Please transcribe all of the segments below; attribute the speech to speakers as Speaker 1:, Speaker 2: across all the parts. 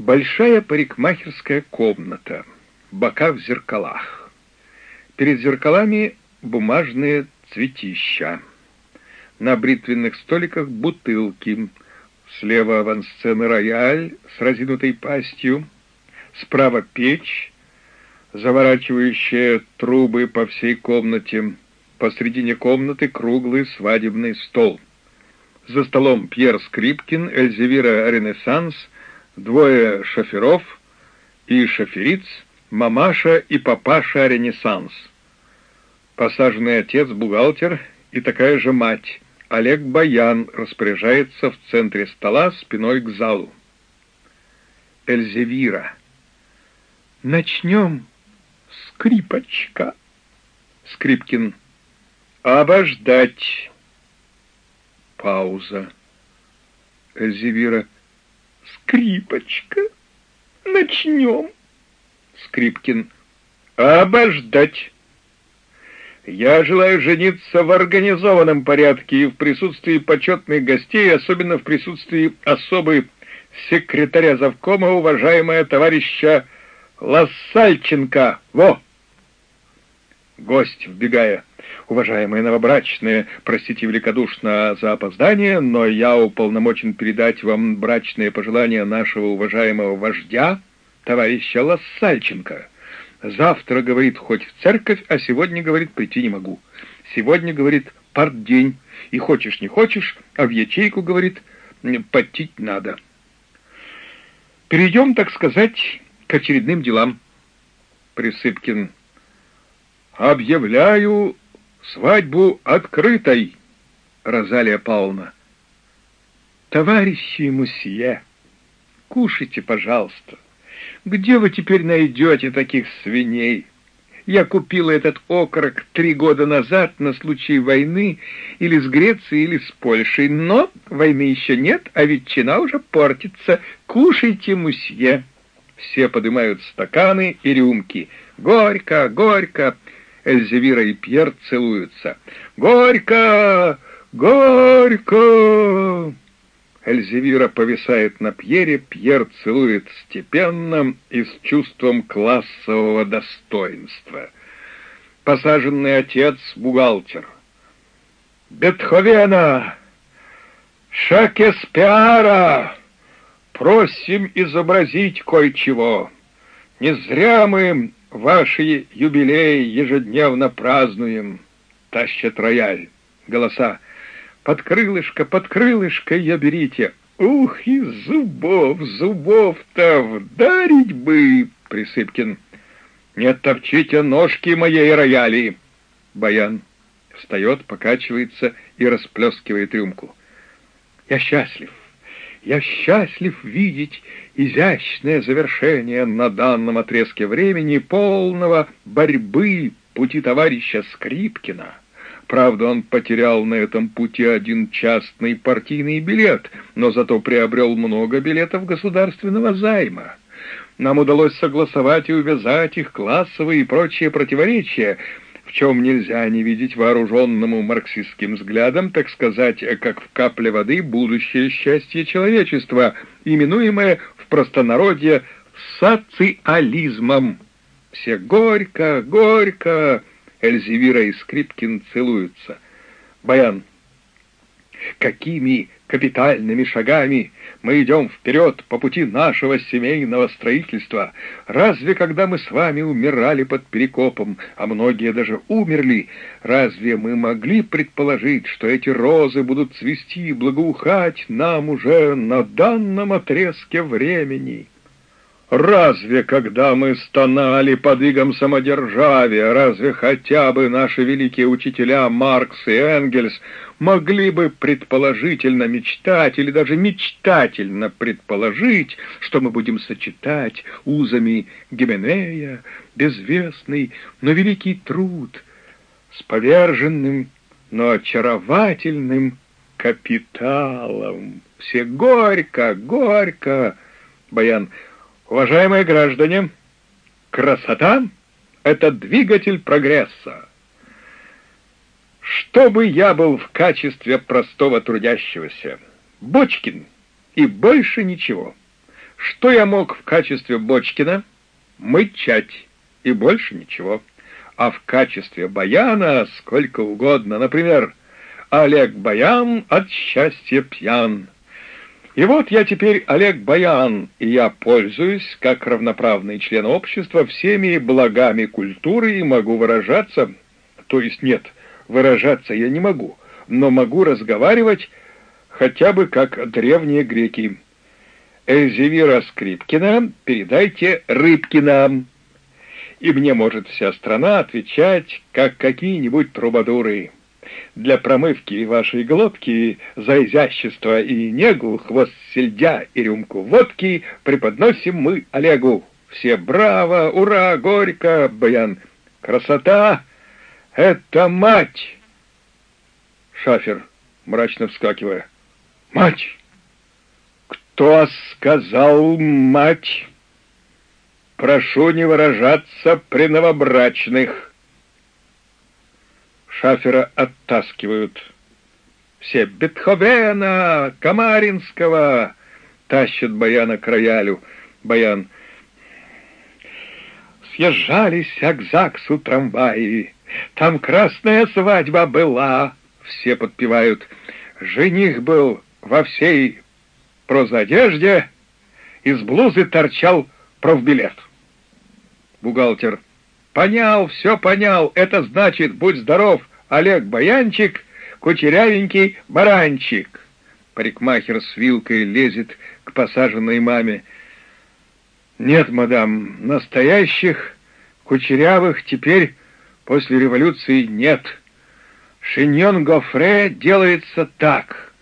Speaker 1: Большая парикмахерская комната, бока в зеркалах. Перед зеркалами бумажные цветища. На бритвенных столиках бутылки. Слева авансцены рояль с разинутой пастью. Справа печь, заворачивающая трубы по всей комнате. Посредине комнаты круглый свадебный стол. За столом Пьер Скрипкин, Эльзевира Ренессанс — двое шоферов и шофериц, мамаша и папаша Ренессанс. Посаженный отец-бухгалтер и такая же мать, Олег Баян, распоряжается в центре стола спиной к залу. Эльзевира. Начнем, скрипочка. Скрипкин. Обождать. Пауза. Эльзевира скрипочка. Начнем. Скрипкин. Обождать. Я желаю жениться в организованном порядке и в присутствии почетных гостей, особенно в присутствии особой секретаря завкома, уважаемая товарища Лассальченко. Во! Гость, вбегая. Уважаемые новобрачные, простите великодушно за опоздание, но я уполномочен передать вам брачные пожелания нашего уважаемого вождя, товарища Лассальченко. Завтра, говорит, хоть в церковь, а сегодня, говорит, прийти не могу. Сегодня, говорит, партдень, и хочешь не хочешь, а в ячейку, говорит, подтить надо. Перейдем, так сказать, к очередным делам. Присыпкин. Объявляю свадьбу открытой, Розалия Павловна. Товарищи мусье, кушайте, пожалуйста. Где вы теперь найдете таких свиней? Я купила этот окорок три года назад на случай войны или с Грецией, или с Польшей, но войны еще нет, а ветчина уже портится. Кушайте, мусье. Все поднимают стаканы и рюмки. Горько, горько. Эльзевира и Пьер целуются. «Горько! Горько!» Эльзевира повисает на Пьере, Пьер целует степенно и с чувством классового достоинства. Посаженный отец — бухгалтер. «Бетховена! Шакеспиара! Просим изобразить кое-чего. Не зря мы Ваши юбилеи ежедневно празднуем. Тащат рояль. Голоса. Под крылышко, под крылышко ее берите. Ух, и зубов, зубов-то вдарить бы, Присыпкин. Не топчите ножки моей рояли. Баян встает, покачивается и расплескивает рюмку. Я счастлив. Я счастлив видеть изящное завершение на данном отрезке времени полного борьбы пути товарища Скрипкина. Правда, он потерял на этом пути один частный партийный билет, но зато приобрел много билетов государственного займа. Нам удалось согласовать и увязать их классовые и прочие противоречия — в чем нельзя не видеть вооруженному марксистским взглядом, так сказать, как в капле воды, будущее счастье человечества, именуемое в простонародье социализмом. Все горько, горько, Эльзевира и Скрипкин целуются. Баян. Какими капитальными шагами мы идем вперед по пути нашего семейного строительства. Разве когда мы с вами умирали под Перекопом, а многие даже умерли, разве мы могли предположить, что эти розы будут цвести и благоухать нам уже на данном отрезке времени?» Разве, когда мы стонали под игом самодержавия, разве хотя бы наши великие учителя Маркс и Энгельс могли бы предположительно мечтать или даже мечтательно предположить, что мы будем сочетать узами Гименея, безвестный, но великий труд с поверженным, но очаровательным капиталом. Все горько, горько, Баян, Уважаемые граждане, красота — это двигатель прогресса. Чтобы я был в качестве простого трудящегося, Бочкин и больше ничего. Что я мог в качестве Бочкина? Мычать, и больше ничего. А в качестве Баяна сколько угодно. Например, Олег Баян от счастья пьян. И вот я теперь Олег Баян, и я пользуюсь, как равноправный член общества, всеми благами культуры и могу выражаться, то есть нет, выражаться я не могу, но могу разговаривать хотя бы как древние греки. Эльзевира Скрипкина передайте Рыбкина. И мне может вся страна отвечать, как какие-нибудь трубадуры. Для промывки вашей глотки за изящество и негу хвост сельдя и рюмку водки преподносим мы Олегу. Все браво, ура, горько, баян. Красота — это мать! Шафер, мрачно вскакивая. Мать! Кто сказал мать? Прошу не выражаться при новобрачных. Шафера оттаскивают. Все Бетховена, Камаринского тащат Баяна к роялю. Баян. Съезжались к ЗАГСу трамваи. Там красная свадьба была. Все подпевают. Жених был во всей прозодежде, из блузы торчал профбилет. Бухгалтер. Понял, все понял. Это значит, будь здоров, Олег Баянчик, кучерявенький баранчик. Парикмахер с вилкой лезет к посаженной маме. Нет, мадам, настоящих кучерявых теперь после революции нет. Шиньон Гофре делается так.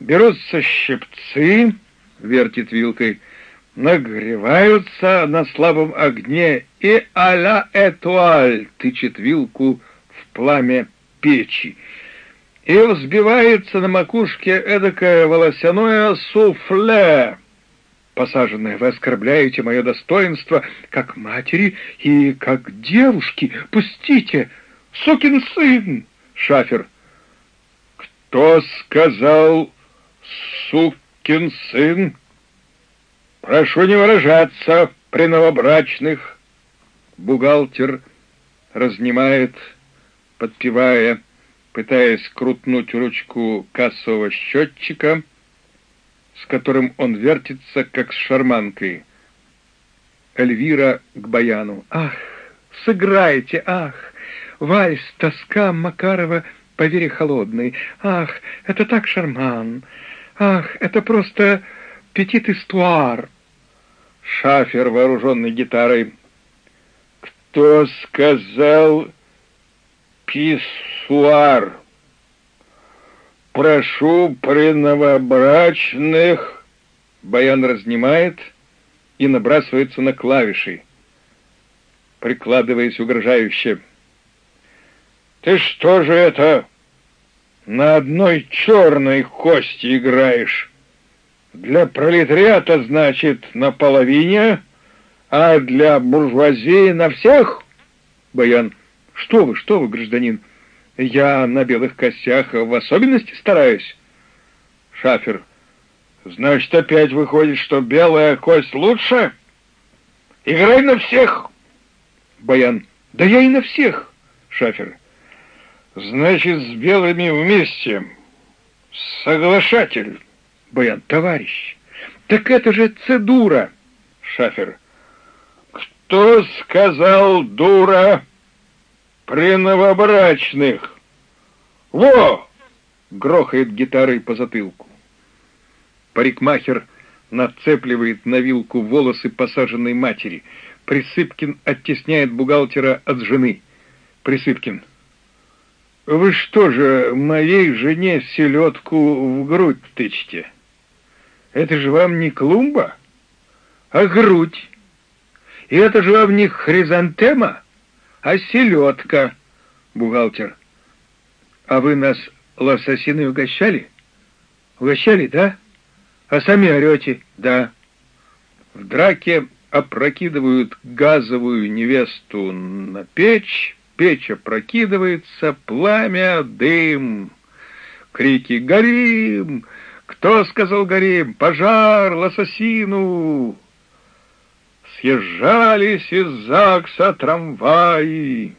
Speaker 1: Берутся щипцы, вертит вилкой, нагреваются на слабом огне и а-ля этуаль тычет вилку в пламя печи. И взбивается на макушке эдакое волосяное суфле. Посаженное, вы оскорбляете мое достоинство как матери и как девушки. Пустите, сукин сын! Шафер. Кто сказал сукин сын? Прошу не выражаться при новобрачных. Бухгалтер разнимает, подпевая, пытаясь крутнуть ручку кассового счетчика, с которым он вертится, как с шарманкой. Эльвира к Баяну. «Ах, сыграйте, ах! Вальс, тоска Макарова по вере холодной. Ах, это так шарман! Ах, это просто петит истуар!» Шафер, вооруженный гитарой. «Кто сказал писсуар?» «Прошу при новобрачных...» Баян разнимает и набрасывается на клавиши, прикладываясь угрожающе. «Ты что же это на одной черной кости играешь?» Для пролетариата, значит, на половине, а для буржуазии на всех? Баян. Что вы, что вы, гражданин? Я на белых костях в особенности стараюсь. Шафер. Значит, опять выходит, что белая кость лучше? Играй на всех. Баян. Да я и на всех. Шафер. Значит, с белыми вместе. Соглашатель. Баян, товарищ, так это же цедура. Шафер. Кто сказал дура при новобрачных? Во! Грохает гитарой по затылку. Парикмахер нацепливает на вилку волосы посаженной матери. Присыпкин оттесняет бухгалтера от жены. Присыпкин. Вы что же моей жене селедку в грудь тычете? Это же вам не клумба, а грудь. И это же вам не хризантема, а селедка, бухгалтер. А вы нас лососиной угощали? Угощали, да? А сами орете, да. В драке опрокидывают газовую невесту на печь, печь опрокидывается, пламя, дым, крики «Горим! «Кто?» — сказал Гарим. «Пожар! Лососину!» Съезжались из ЗАГСа трамваи.